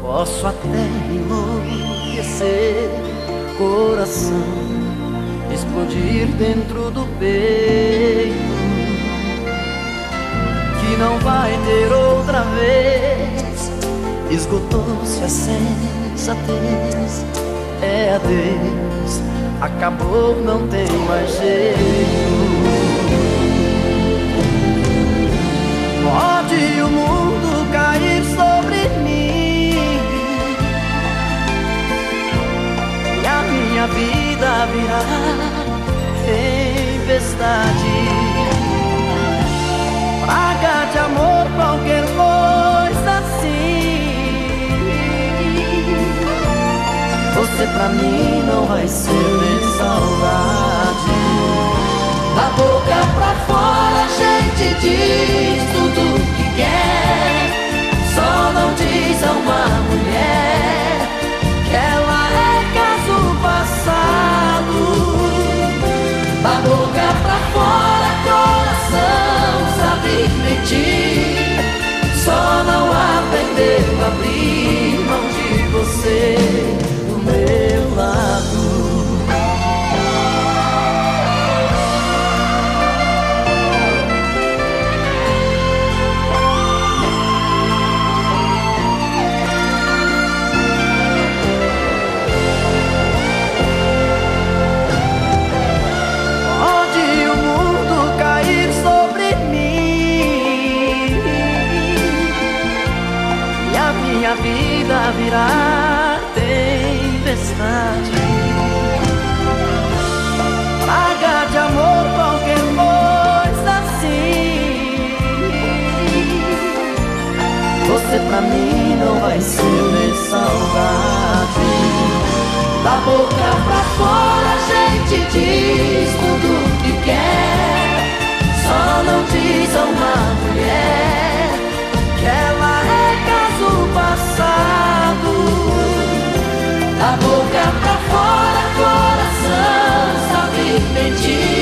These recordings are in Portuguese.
Posso até enlouquecer, coração explodir dentro do peito, que não vai ter outra vez. Esgotou-se a sensatez, é adeus, acabou, não tem mais jeito. Virar tempestade. Praga de amor, qualquer coisa assim. Você pra mim não vai ser nem saudade. Da boca pra fora a gente diz tudo que quer. Só não diz a uma mulher virar tempestade. Praga de amor, qualquer coisa assim. Você pra mim não vai ser nem saudade. Da boca pra fora a gente diz tudo que quer. Só não diz a did you?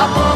Da